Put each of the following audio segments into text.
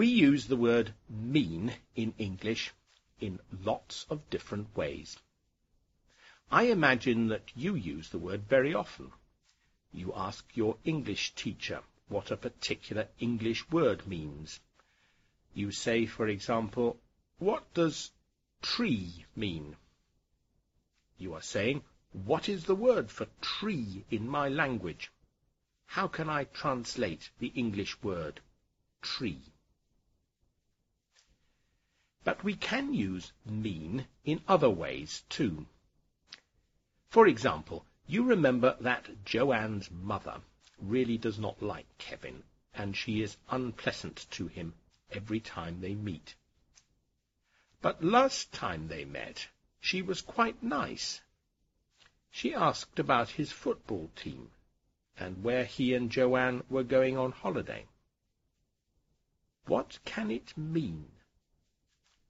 We use the word mean in English in lots of different ways. I imagine that you use the word very often. You ask your English teacher what a particular English word means. You say, for example, what does tree mean? You are saying, what is the word for tree in my language? How can I translate the English word tree? But we can use mean in other ways too. For example, you remember that Joanne's mother really does not like Kevin, and she is unpleasant to him every time they meet. But last time they met, she was quite nice. She asked about his football team, and where he and Joanne were going on holiday. What can it mean?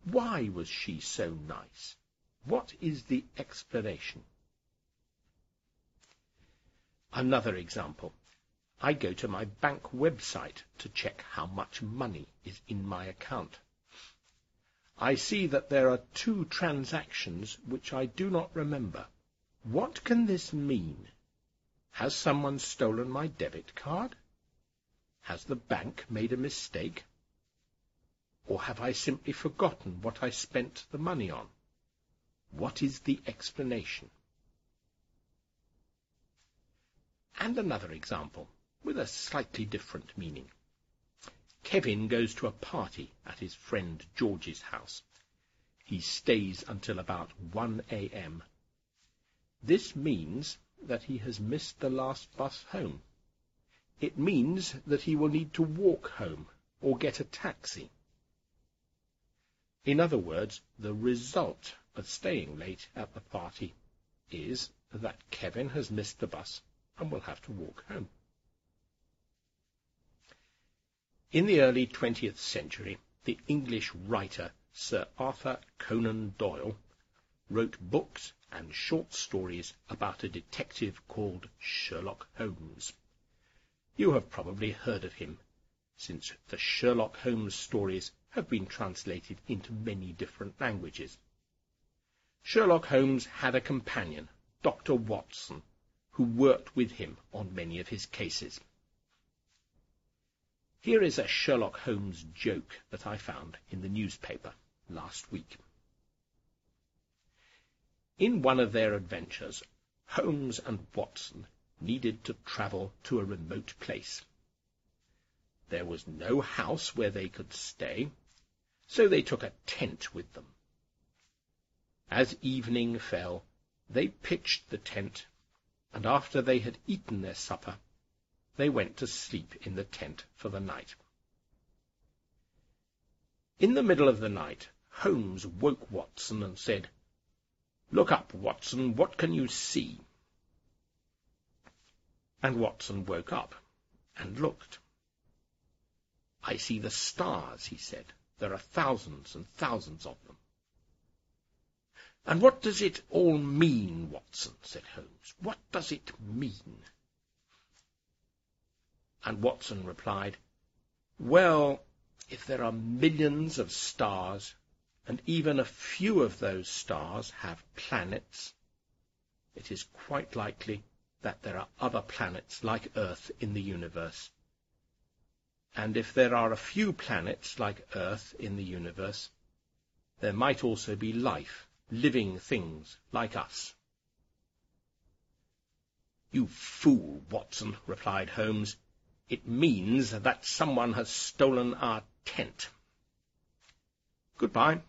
Why was she so nice? What is the explanation? Another example. I go to my bank website to check how much money is in my account. I see that there are two transactions which I do not remember. What can this mean? Has someone stolen my debit card? Has the bank made a mistake? Or have I simply forgotten what I spent the money on? What is the explanation? And another example, with a slightly different meaning. Kevin goes to a party at his friend George's house. He stays until about 1 a.m. This means that he has missed the last bus home. It means that he will need to walk home or get a taxi. In other words, the result of staying late at the party is that Kevin has missed the bus and will have to walk home. In the early 20th century, the English writer Sir Arthur Conan Doyle wrote books and short stories about a detective called Sherlock Holmes. You have probably heard of him, since the Sherlock Holmes stories have been translated into many different languages. Sherlock Holmes had a companion, Dr. Watson, who worked with him on many of his cases. Here is a Sherlock Holmes joke that I found in the newspaper last week. In one of their adventures, Holmes and Watson needed to travel to a remote place. There was no house where they could stay, so they took a tent with them. As evening fell, they pitched the tent, and after they had eaten their supper, they went to sleep in the tent for the night. In the middle of the night, Holmes woke Watson and said, Look up, Watson, what can you see? And Watson woke up and looked. I see the stars, he said. There are thousands and thousands of them. And what does it all mean, Watson? said Holmes. What does it mean? And Watson replied, Well, if there are millions of stars, and even a few of those stars have planets, it is quite likely that there are other planets like Earth in the universe. And if there are a few planets like Earth in the universe, there might also be life, living things like us. You fool, Watson, replied Holmes. It means that someone has stolen our tent. Goodbye.